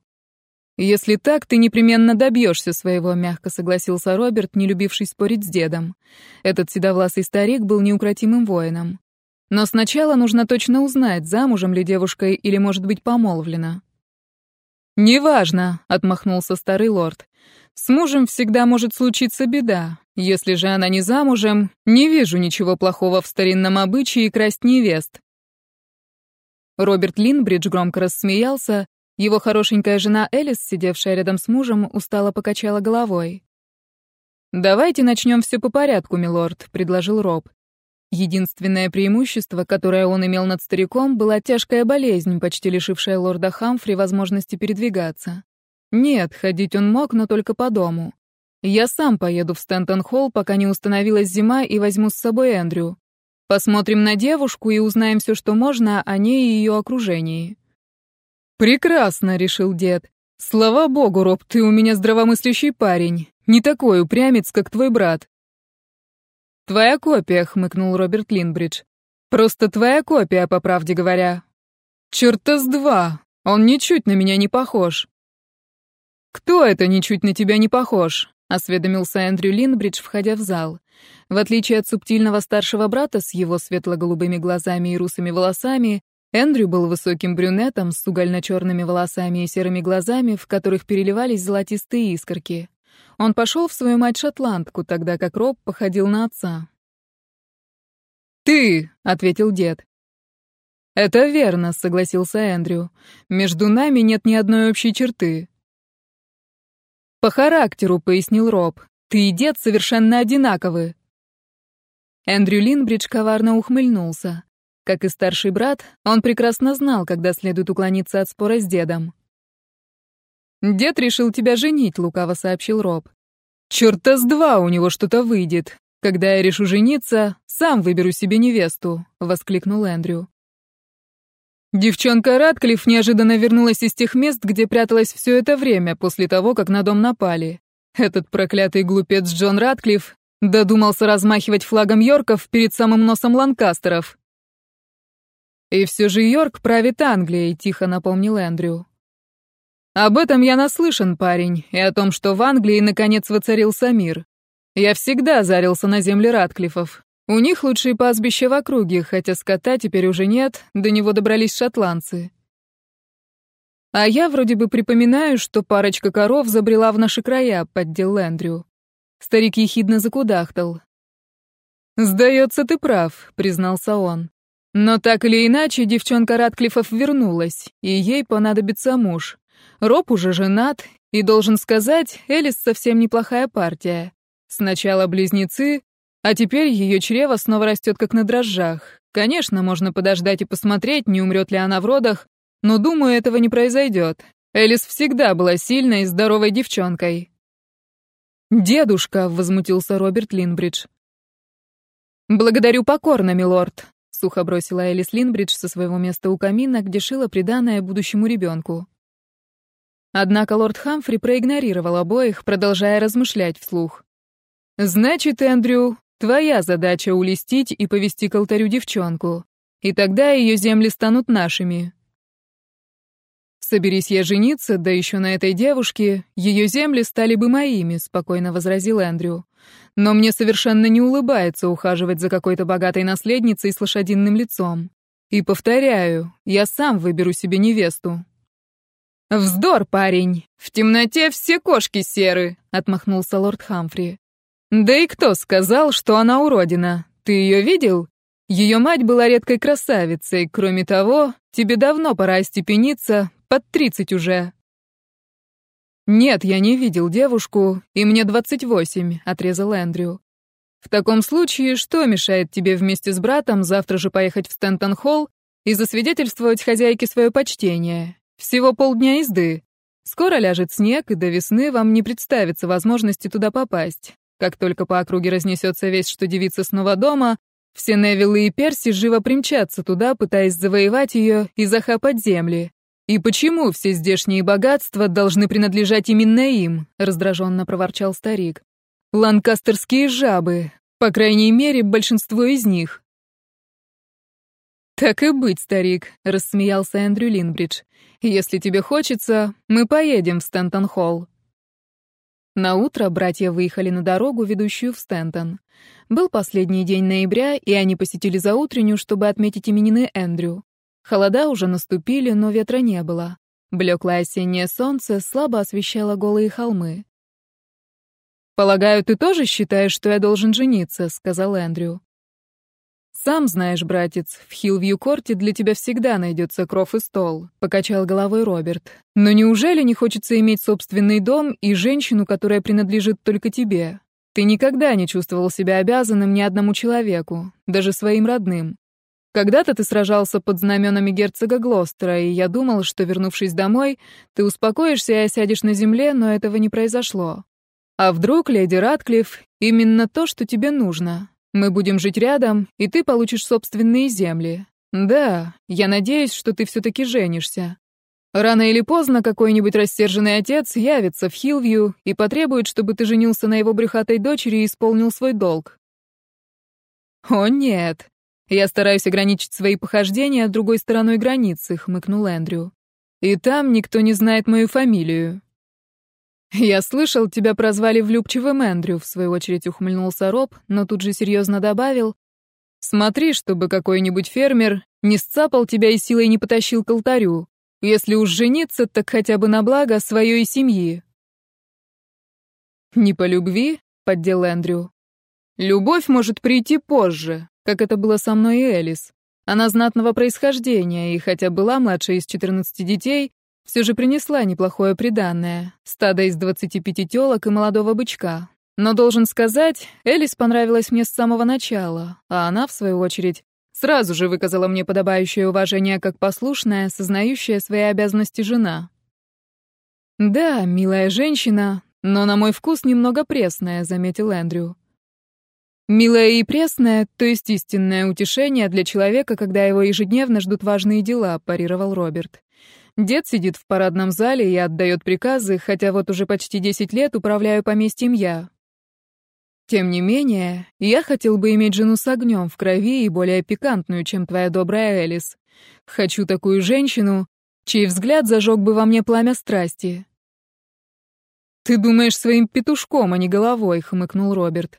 «Если так, ты непременно добьешься своего», — мягко согласился Роберт, не любивший спорить с дедом. Этот седовласый старик был неукротимым воином. «Но сначала нужно точно узнать, замужем ли девушка или, может быть, помолвлена». «Неважно», — отмахнулся старый лорд. «С мужем всегда может случиться беда. Если же она не замужем, не вижу ничего плохого в старинном обычае красть невест». Роберт Линбридж громко рассмеялся, его хорошенькая жена Элис, сидевшая рядом с мужем, устало покачала головой. «Давайте начнем все по порядку, милорд», — предложил Роб. Единственное преимущество, которое он имел над стариком, была тяжкая болезнь, почти лишившая лорда Хамфри возможности передвигаться. Нет, ходить он мог, но только по дому. Я сам поеду в Стентон-Холл, пока не установилась зима, и возьму с собой Эндрю. Посмотрим на девушку и узнаем все, что можно о ней и ее окружении. «Прекрасно», — решил дед. «Слава богу, Роб, ты у меня здравомыслящий парень. Не такой упрямец, как твой брат». «Твоя копия», — хмыкнул Роберт Линбридж. «Просто твоя копия, по правде говоря». «Чёрта с два! Он ничуть на меня не похож». «Кто это ничуть на тебя не похож?» — осведомился Эндрю Линбридж, входя в зал. В отличие от субтильного старшего брата с его светло-голубыми глазами и русыми волосами, Эндрю был высоким брюнетом с угольно-черными волосами и серыми глазами, в которых переливались золотистые искорки. Он пошел в свою мать-шотландку, тогда как Роб походил на отца. «Ты!» — ответил дед. «Это верно», — согласился Эндрю. «Между нами нет ни одной общей черты». «По характеру», — пояснил Роб. «Ты и дед совершенно одинаковы». Эндрю Линбридж коварно ухмыльнулся. Как и старший брат, он прекрасно знал, когда следует уклониться от спора с дедом. «Дед решил тебя женить», — лукаво сообщил Роб. «Чёрта с два у него что-то выйдет. Когда я решу жениться, сам выберу себе невесту», — воскликнул Эндрю. Девчонка Радклифф неожиданно вернулась из тех мест, где пряталась все это время, после того, как на дом напали. Этот проклятый глупец Джон Радклифф додумался размахивать флагом Йорков перед самым носом Ланкастеров. «И все же Йорк правит Англией», — тихо напомнил Эндрю. «Об этом я наслышан, парень, и о том, что в Англии наконец воцарился мир. Я всегда зарился на земле Радклиффов. У них лучшие пастбища в округе, хотя скота теперь уже нет, до него добрались шотландцы. А я вроде бы припоминаю, что парочка коров забрела в наши края, поддел Эндрю. Старик ехидно закудахтал. «Сдается, ты прав», — признался он. «Но так или иначе, девчонка Ратклиффов вернулась, и ей понадобится муж. Роб уже женат, и, должен сказать, Элис совсем неплохая партия. Сначала близнецы, а теперь ее чрево снова растет как на дрожжах. Конечно, можно подождать и посмотреть, не умрет ли она в родах, но, думаю, этого не произойдет. Элис всегда была сильной и здоровой девчонкой. «Дедушка», — возмутился Роберт Линбридж. «Благодарю покорно, милорд», — сухо бросила Элис Линбридж со своего места у камина, где шила приданное будущему ребенку. Однако лорд Хамфри проигнорировал обоих, продолжая размышлять вслух. «Значит, Эндрю, Твоя задача — улестить и повести к алтарю девчонку. И тогда ее земли станут нашими. Соберись я жениться, да еще на этой девушке, ее земли стали бы моими, спокойно возразил Эндрю. Но мне совершенно не улыбается ухаживать за какой-то богатой наследницей с лошадиным лицом. И повторяю, я сам выберу себе невесту. «Вздор, парень! В темноте все кошки серы!» — отмахнулся лорд Хамфри. Да и кто сказал, что она уродина? Ты ее видел? Ее мать была редкой красавицей. Кроме того, тебе давно пора остепениться, под тридцать уже. Нет, я не видел девушку, и мне двадцать восемь, отрезал Эндрю. В таком случае, что мешает тебе вместе с братом завтра же поехать в Стентон-Холл и засвидетельствовать хозяйке свое почтение? Всего полдня езды. Скоро ляжет снег, и до весны вам не представится возможности туда попасть. Как только по округе разнесется весть, что девица снова дома, все Невиллы и Перси живо примчатся туда, пытаясь завоевать ее и захапать земли. «И почему все здешние богатства должны принадлежать именно им?» — раздраженно проворчал старик. «Ланкастерские жабы. По крайней мере, большинство из них». «Так и быть, старик», — рассмеялся Эндрю Линбридж. «Если тебе хочется, мы поедем в Стентон-Холл». На утро братья выехали на дорогу, ведущую в Стентон. Был последний день ноября, и они посетили заутреннюю, чтобы отметить именины Эндрю. Холода уже наступили, но ветра не было. Блеклое осеннее солнце слабо освещало голые холмы. «Полагаю, ты тоже считаешь, что я должен жениться?» — сказал Эндрю. «Сам знаешь, братец, в Хилвью-Корте для тебя всегда найдется кров и стол», — покачал головой Роберт. «Но неужели не хочется иметь собственный дом и женщину, которая принадлежит только тебе? Ты никогда не чувствовал себя обязанным ни одному человеку, даже своим родным. Когда-то ты сражался под знаменами герцога Глостера, и я думал, что, вернувшись домой, ты успокоишься и осядешь на земле, но этого не произошло. А вдруг, леди Ратклифф, именно то, что тебе нужно?» Мы будем жить рядом, и ты получишь собственные земли. Да, я надеюсь, что ты все-таки женишься. Рано или поздно какой-нибудь рассерженный отец явится в Хилвью и потребует, чтобы ты женился на его брюхатой дочери и исполнил свой долг. О нет, я стараюсь ограничить свои похождения другой стороной границы, хмыкнул Эндрю. И там никто не знает мою фамилию. «Я слышал, тебя прозвали влюбчивым Эндрю», — в свою очередь ухмыльнулся Роб, но тут же серьезно добавил. «Смотри, чтобы какой-нибудь фермер не сцапал тебя и силой не потащил к алтарю. Если уж жениться, так хотя бы на благо своей семьи». «Не по любви?» — поддел Эндрю. «Любовь может прийти позже, как это было со мной и Элис. Она знатного происхождения, и хотя была младшей из 14 детей, все же принесла неплохое приданное. Стадо из 25 телок и молодого бычка. Но, должен сказать, Элис понравилась мне с самого начала, а она, в свою очередь, сразу же выказала мне подобающее уважение как послушная, сознающая свои обязанности жена. «Да, милая женщина, но на мой вкус немного пресная», — заметил Эндрю. «Милая и пресная, то есть истинное утешение для человека, когда его ежедневно ждут важные дела», — парировал Роберт. Дед сидит в парадном зале и отдает приказы, хотя вот уже почти десять лет управляю поместьем я. Тем не менее, я хотел бы иметь жену с огнем в крови и более пикантную, чем твоя добрая Элис. Хочу такую женщину, чей взгляд зажег бы во мне пламя страсти. «Ты думаешь своим петушком, а не головой», — хмыкнул Роберт.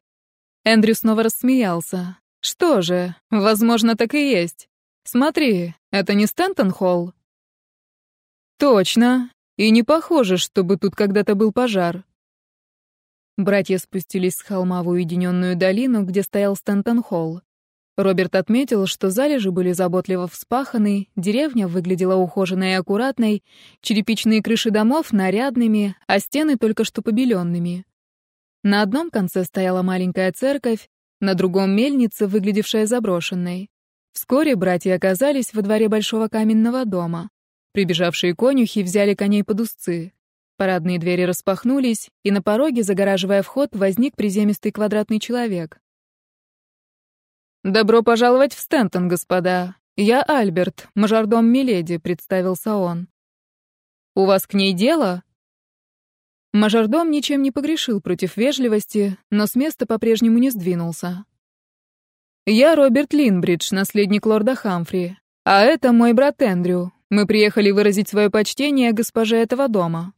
Эндрю снова рассмеялся. «Что же, возможно, так и есть. Смотри, это не Стентон-Холл?» Точно. И не похоже, чтобы тут когда-то был пожар. Братья спустились с холма в уединенную долину, где стоял Стентон-Холл. Роберт отметил, что залежи были заботливо вспаханы, деревня выглядела ухоженной и аккуратной, черепичные крыши домов нарядными, а стены только что побеленными. На одном конце стояла маленькая церковь, на другом — мельница, выглядевшая заброшенной. Вскоре братья оказались во дворе большого каменного дома. Прибежавшие конюхи взяли коней под узцы. Парадные двери распахнулись, и на пороге, загораживая вход, возник приземистый квадратный человек. «Добро пожаловать в Стентон, господа. Я Альберт, мажордом Миледи», — представился он. «У вас к ней дело?» Мажордом ничем не погрешил против вежливости, но с места по-прежнему не сдвинулся. «Я Роберт Линбридж, наследник лорда Хамфри, а это мой брат Эндрю, мы приехали выразить свое почтение госпоже этого дома».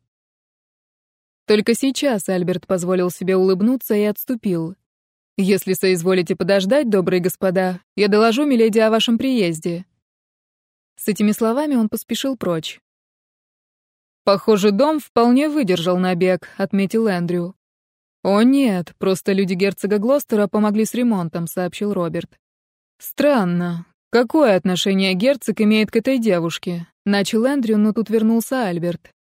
Только сейчас Альберт позволил себе улыбнуться и отступил. «Если соизволите подождать, добрые господа, я доложу миледи о вашем приезде». С этими словами он поспешил прочь. «Похоже, дом вполне выдержал набег», — отметил Эндрю. «О нет, просто люди герцога Глостера помогли с ремонтом», — сообщил Роберт. «Странно. «Какое отношение герцог имеет к этой девушке?» — начал Эндрю, но тут вернулся Альберт.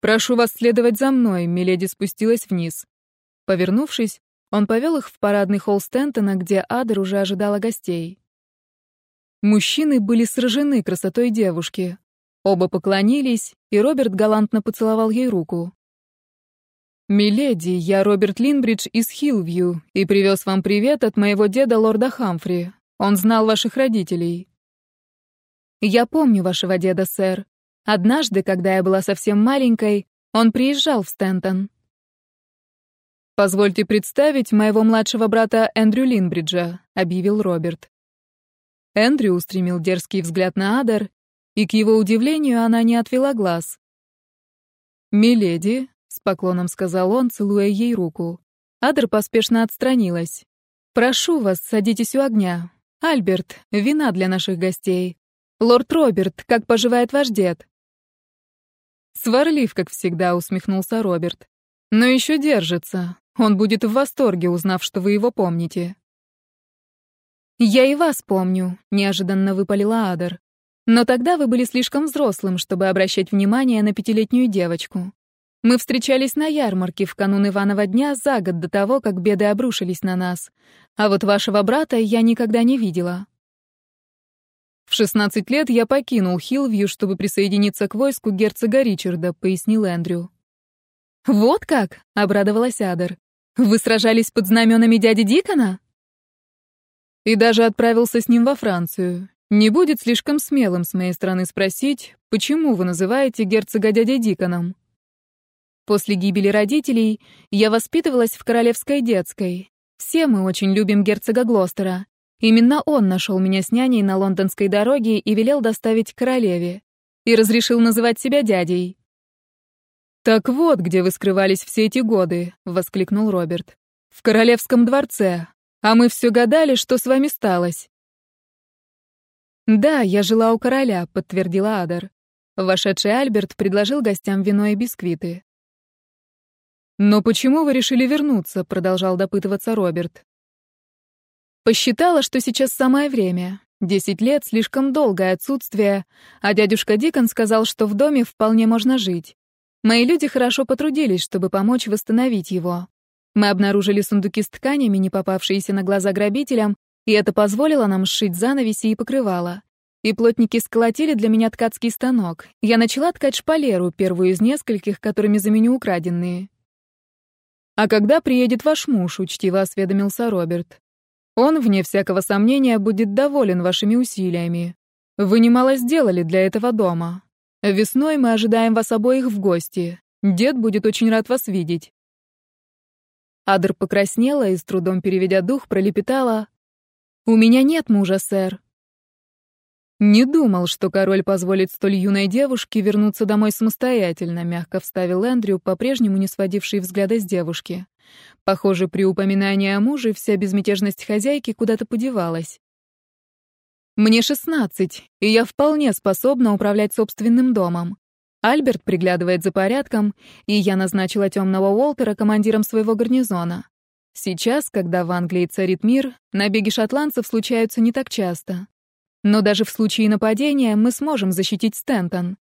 «Прошу вас следовать за мной», — Миледи спустилась вниз. Повернувшись, он повел их в парадный холл Стентона, где Адер уже ожидала гостей. Мужчины были сражены красотой девушки. Оба поклонились, и Роберт галантно поцеловал ей руку. «Миледи, я Роберт Линбридж из Хилвью и привез вам привет от моего деда лорда Хамфри. Он знал ваших родителей. Я помню вашего деда, сэр. Однажды, когда я была совсем маленькой, он приезжал в Стентон. Позвольте представить моего младшего брата Эндрю Линбриджа, объявил Роберт. Эндрю устремил дерзкий взгляд на Адар, и к его удивлению она не отвела глаз. «Миледи», — с поклоном сказал он, целуя ей руку. Адер поспешно отстранилась. «Прошу вас, садитесь у огня. «Альберт, вина для наших гостей. Лорд Роберт, как поживает ваш дед?» Сварлив, как всегда, усмехнулся Роберт. «Но еще держится. Он будет в восторге, узнав, что вы его помните». «Я и вас помню», — неожиданно выпалила Адер. «Но тогда вы были слишком взрослым, чтобы обращать внимание на пятилетнюю девочку. Мы встречались на ярмарке в канун Иванова дня за год до того, как беды обрушились на нас. А вот вашего брата я никогда не видела. В 16 лет я покинул Хилвью, чтобы присоединиться к войску герцога Ричарда, пояснил Эндрю. Вот как, обрадовалась Адер. Вы сражались под знаменами дяди Дикона? И даже отправился с ним во Францию. Не будет слишком смелым с моей стороны спросить, почему вы называете герцога дядей Диконом? После гибели родителей я воспитывалась в королевской детской. Все мы очень любим герцога Глостера. Именно он нашел меня с няней на лондонской дороге и велел доставить королеве. И разрешил называть себя дядей. «Так вот, где вы скрывались все эти годы», — воскликнул Роберт. «В королевском дворце. А мы все гадали, что с вами сталось». «Да, я жила у короля», — подтвердила Адар. Вошедший Альберт предложил гостям вино и бисквиты. «Но почему вы решили вернуться?» — продолжал допытываться Роберт. «Посчитала, что сейчас самое время. Десять лет — слишком долгое отсутствие, а дядюшка Дикон сказал, что в доме вполне можно жить. Мои люди хорошо потрудились, чтобы помочь восстановить его. Мы обнаружили сундуки с тканями, не попавшиеся на глаза грабителям, и это позволило нам сшить занавеси и покрывала. И плотники сколотили для меня ткацкий станок. Я начала ткать шпалеру, первую из нескольких, которыми заменю украденные. «А когда приедет ваш муж?» — учтиво осведомился Роберт. «Он, вне всякого сомнения, будет доволен вашими усилиями. Вы немало сделали для этого дома. Весной мы ожидаем вас обоих в гости. Дед будет очень рад вас видеть». Адр покраснела и, с трудом переведя дух, пролепетала. «У меня нет мужа, сэр». «Не думал, что король позволит столь юной девушке вернуться домой самостоятельно», мягко вставил Эндрю, по-прежнему не сводивший взгляда с девушки. Похоже, при упоминании о муже вся безмятежность хозяйки куда-то подевалась. «Мне шестнадцать, и я вполне способна управлять собственным домом. Альберт приглядывает за порядком, и я назначила темного Уолтера командиром своего гарнизона. Сейчас, когда в Англии царит мир, набеги шотландцев случаются не так часто. Но даже в случае нападения мы сможем защитить Стентон.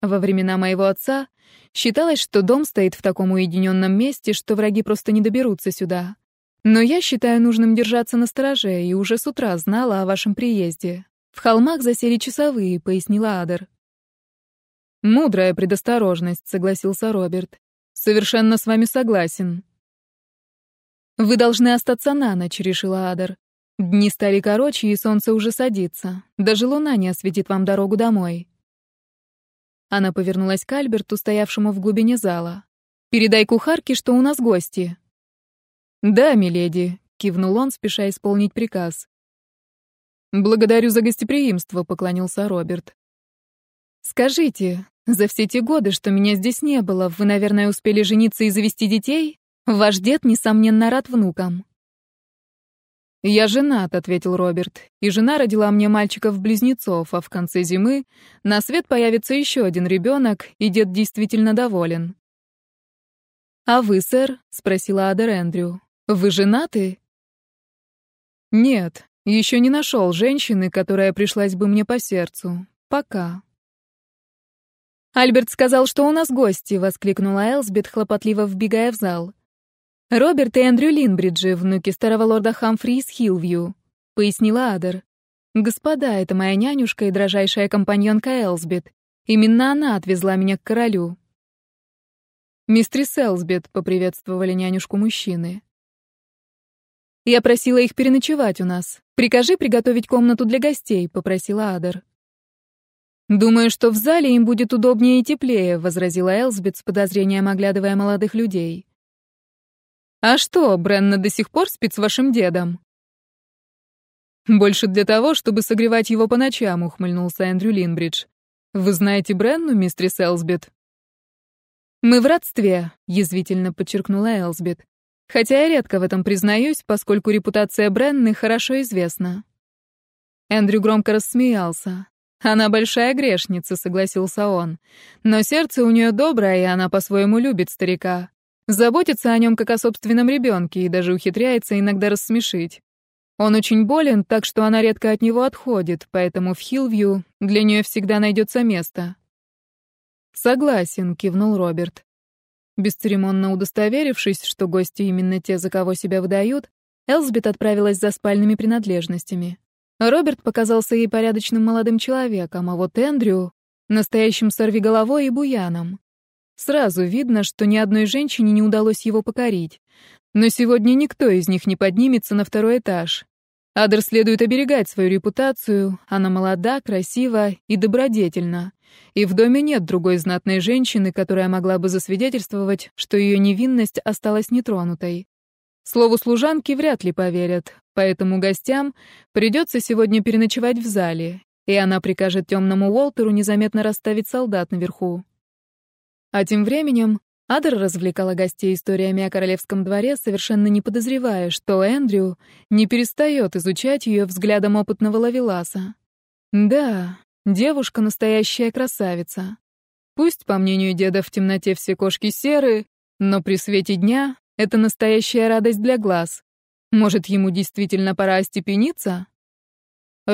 Во времена моего отца считалось, что дом стоит в таком уединенном месте, что враги просто не доберутся сюда. Но я считаю нужным держаться на стороже и уже с утра знала о вашем приезде. В холмах засели часовые, пояснила Адер. Мудрая предосторожность, согласился Роберт. Совершенно с вами согласен. Вы должны остаться на ночь, решила Адер. Дни стали короче, и солнце уже садится. Даже луна не осветит вам дорогу домой. Она повернулась к Альберту, стоявшему в глубине зала. «Передай кухарке, что у нас гости». «Да, миледи», — кивнул он, спеша исполнить приказ. «Благодарю за гостеприимство», — поклонился Роберт. «Скажите, за все те годы, что меня здесь не было, вы, наверное, успели жениться и завести детей? Ваш дед, несомненно, рад внукам». «Я женат», — ответил Роберт, «и жена родила мне мальчиков-близнецов, а в конце зимы на свет появится еще один ребенок, и дед действительно доволен». «А вы, сэр?» — спросила Адер Эндрю. «Вы женаты?» «Нет, еще не нашел женщины, которая пришлась бы мне по сердцу. Пока». «Альберт сказал, что у нас гости», — воскликнула Элсбет, хлопотливо вбегая в зал. «Роберт и Эндрю Линбриджи, внуки старого лорда Хамфри из Хилвью», — пояснила Адер. «Господа, это моя нянюшка и дрожайшая компаньонка Элсбет. Именно она отвезла меня к королю». «Мистрис Элсбет», — поприветствовали нянюшку мужчины. «Я просила их переночевать у нас. Прикажи приготовить комнату для гостей», — попросила Адер. «Думаю, что в зале им будет удобнее и теплее», — возразила Элсбет с подозрением, оглядывая молодых людей. «А что, Бренна до сих пор спит с вашим дедом?» «Больше для того, чтобы согревать его по ночам», — ухмыльнулся Эндрю Линбридж. «Вы знаете Бренну, мистерис Элсбет?» «Мы в родстве», — язвительно подчеркнула Элсбет. «Хотя я редко в этом признаюсь, поскольку репутация Бренны хорошо известна». Эндрю громко рассмеялся. «Она большая грешница», — согласился он. «Но сердце у нее доброе, и она по-своему любит старика. Заботится о нем как о собственном ребенке и даже ухитряется иногда рассмешить. Он очень болен, так что она редко от него отходит, поэтому в Хилвью для нее всегда найдется место. «Согласен», — кивнул Роберт. Бесцеремонно удостоверившись, что гости именно те, за кого себя выдают, Элсбет отправилась за спальными принадлежностями. Роберт показался ей порядочным молодым человеком, а вот Эндрю — настоящим сорвиголовой и буяном. Сразу видно, что ни одной женщине не удалось его покорить. Но сегодня никто из них не поднимется на второй этаж. Адер следует оберегать свою репутацию, она молода, красива и добродетельна. И в доме нет другой знатной женщины, которая могла бы засвидетельствовать, что ее невинность осталась нетронутой. Слову служанки вряд ли поверят, поэтому гостям придется сегодня переночевать в зале, и она прикажет темному Уолтеру незаметно расставить солдат наверху. А тем временем Адер развлекала гостей историями о королевском дворе, совершенно не подозревая, что Эндрю не перестает изучать ее взглядом опытного лавеласа. Да, девушка настоящая красавица. Пусть, по мнению деда, в темноте все кошки серы, но при свете дня это настоящая радость для глаз. Может, ему действительно пора остепениться?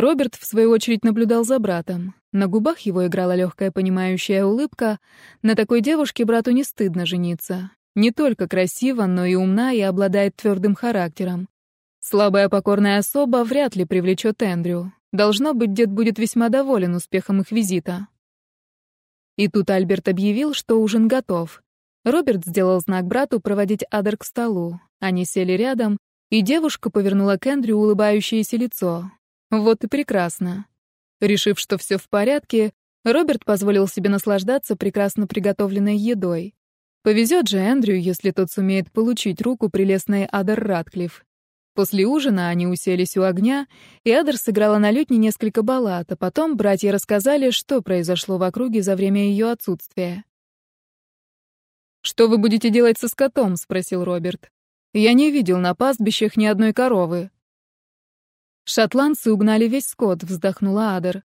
Роберт, в свою очередь, наблюдал за братом. На губах его играла легкая понимающая улыбка. На такой девушке брату не стыдно жениться. Не только красиво, но и умна и обладает твердым характером. Слабая покорная особа вряд ли привлечет Эндрю. Должно быть, дед будет весьма доволен успехом их визита. И тут Альберт объявил, что ужин готов. Роберт сделал знак брату проводить Адер к столу. Они сели рядом, и девушка повернула к Эндрю улыбающееся лицо. Вот и прекрасно. Решив, что все в порядке, Роберт позволил себе наслаждаться прекрасно приготовленной едой. Повезет же Эндрю, если тот сумеет получить руку прелестной Адер Ратклифф. После ужина они уселись у огня, и Адер сыграла на лютне несколько баллад, а потом братья рассказали, что произошло в округе за время ее отсутствия. «Что вы будете делать со скотом?» — спросил Роберт. «Я не видел на пастбищах ни одной коровы». «Шотландцы угнали весь скот», — вздохнула Адер.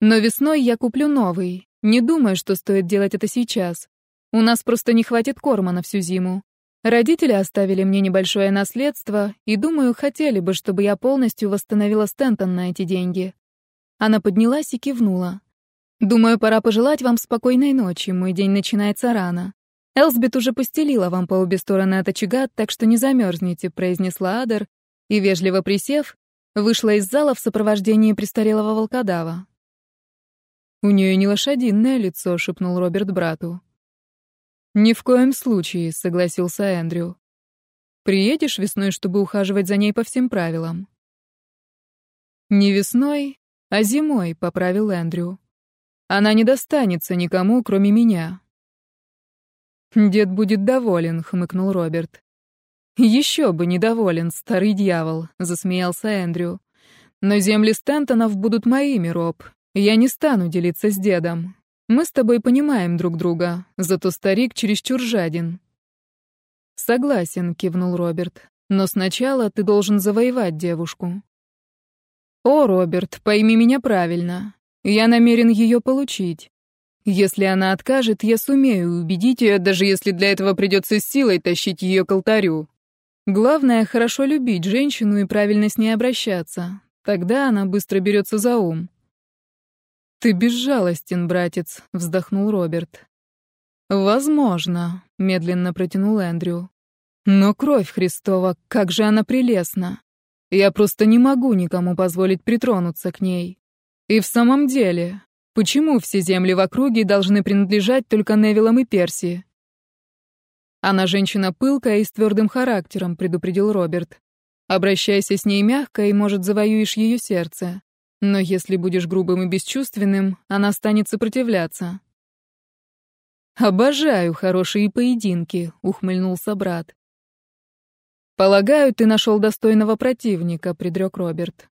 «Но весной я куплю новый. Не думаю, что стоит делать это сейчас. У нас просто не хватит корма на всю зиму. Родители оставили мне небольшое наследство, и, думаю, хотели бы, чтобы я полностью восстановила Стентон на эти деньги». Она поднялась и кивнула. «Думаю, пора пожелать вам спокойной ночи, мой день начинается рано. Элсбет уже постелила вам по обе стороны от очага, так что не замерзнете», — произнесла Адер, и, вежливо присев, Вышла из зала в сопровождении престарелого волкодава. «У нее не лошадиное лицо», — шепнул Роберт брату. «Ни в коем случае», — согласился Эндрю. «Приедешь весной, чтобы ухаживать за ней по всем правилам?» «Не весной, а зимой», — поправил Эндрю. «Она не достанется никому, кроме меня». «Дед будет доволен», — хмыкнул Роберт. «Еще бы недоволен, старый дьявол», — засмеялся Эндрю. «Но земли Стентонов будут моими, Роб. Я не стану делиться с дедом. Мы с тобой понимаем друг друга, зато старик чересчур жаден». «Согласен», — кивнул Роберт. «Но сначала ты должен завоевать девушку». «О, Роберт, пойми меня правильно. Я намерен ее получить. Если она откажет, я сумею убедить ее, даже если для этого придется силой тащить ее к алтарю. Главное — хорошо любить женщину и правильно с ней обращаться. Тогда она быстро берется за ум. «Ты безжалостен, братец», — вздохнул Роберт. «Возможно», — медленно протянул Эндрю. «Но кровь Христова, как же она прелестна! Я просто не могу никому позволить притронуться к ней. И в самом деле, почему все земли в округе должны принадлежать только Невилам и Перси? Она женщина пылкая и с твердым характером, предупредил Роберт. Обращайся с ней мягко, и, может, завоюешь ее сердце. Но если будешь грубым и бесчувственным, она станет сопротивляться. «Обожаю хорошие поединки», — ухмыльнулся брат. «Полагаю, ты нашел достойного противника», — предрек Роберт.